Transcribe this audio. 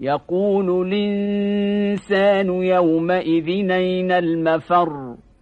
يقول الإنسان يومئذ أين المفر؟